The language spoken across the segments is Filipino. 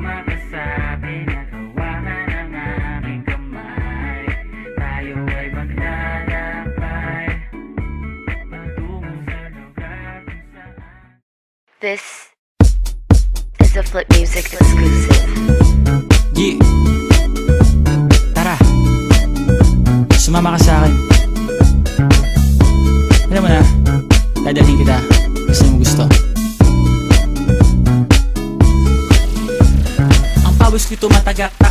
Sumama ka sa akin at hawakan ang aking kamay Tayo ay maglalakbay Patungo sa lugar kung saan This is a Flip Music exclusive. Yeah. Tara. Sumama ka sa akin. Alam mo na,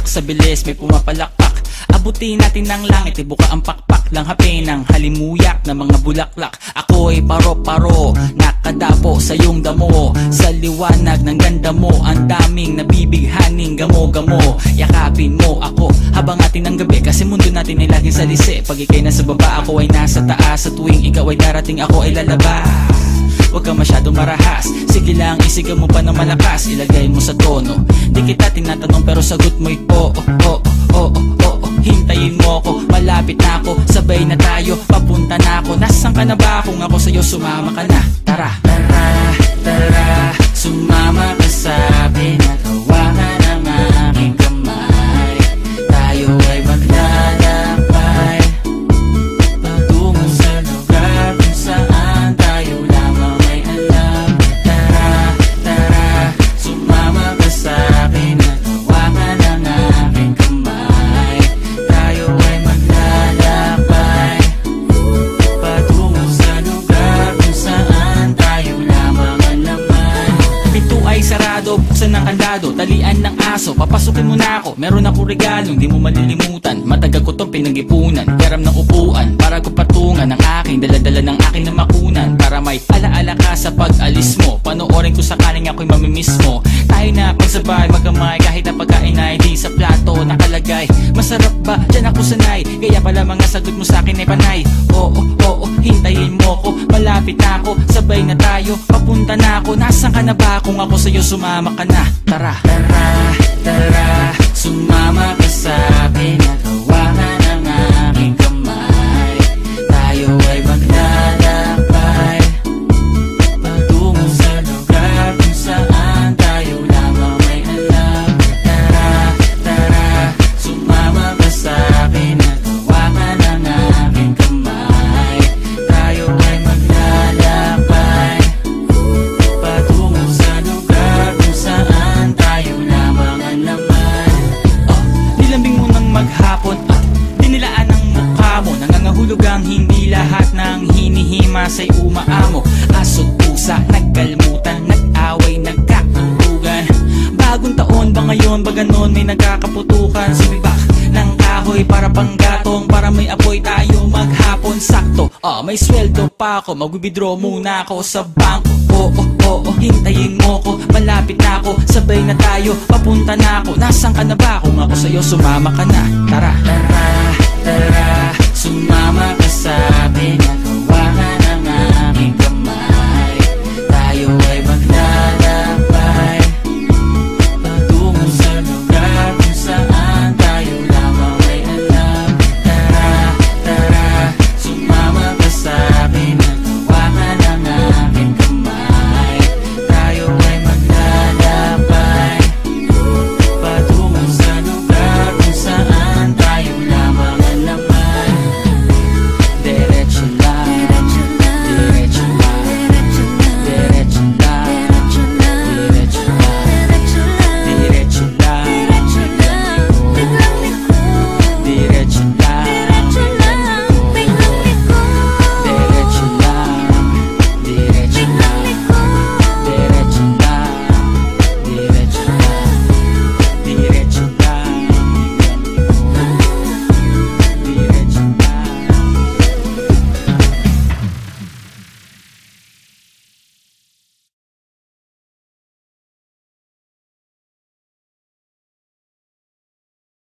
sa bilis, may pumapalakpak. Abutin natin ng langit, ibuka ang pakpak lang hapin ng halimuyak na mga bulaklak. Ako'y paro-paro, nakadapo sa iyong damo. Sa liwanag ng ganda mo, ang daming nabibighaning gamo-gamo. Yakapin mo ako habang atin ng gabi, kasi mundo natin ay laging salisi. Pag ikay nasa baba, ako ay nasa taas. Sa tuwing ikaw ay darating, ako ay lalabas. Huwag ka masyadong marahas. Sige lang, isigaw mo pa ng malakas. Ilagay mo sa tono. Di kita tinatanong pero sagot mo'y oo, oo, oo, oo, Hintayin mo ako, malapit na ako. Sabay na tayo, papunta na ako. Nasaan ka na ba? Kung ako sa'yo, sumama ka na. Tara. Tara, tara, sumama ka sa kandado Talian ng aso, papasukin mo na ako. Meron ako regalong di mo malilimutan. Matagal ko tong pinag-ipunan. Garam ng upuan, para ko patungan Ang aking daladala ng aking na makunan Para may alaala ka sa pag-alis mo. Panoorin ko sakaling ako'y mamimiss mo. Tayo na pagsabay, magkamay. Kahit na pagkain ay di sa plato nakalagay. Masarap ba? Diyan ako sanay. Kaya pala mga sagot mo sa akin ay panay Oo, oo, hintayin mo ko. Malapit na ako, sabay na tayo. Papunta na ako, nasan ka na ba? Kung ako sa'yo sumama ka na. Tara. Tara, Nangangahulog ang hindi lahat ng hinihima sa'y umaamo. Aso't pusa, nagkalmutan, nag-away, nagkakulugan Bagong taon ba ngayon ba ganon? May nagkakaputukan. Sumibak ng kahoy para panggatong Para may apoy tayo maghapon. Sakto Ah, may sweldo pa ako, mag-withdraw muna ako sa bangko. Oo, oo, oo, hintayin mo ko. Malapit na ako, sabay na tayo. Papunta na ako, nasan ka na ba? Kung ako sa'yo, sumama ka na. Tara Tara, tara, sumama ka sa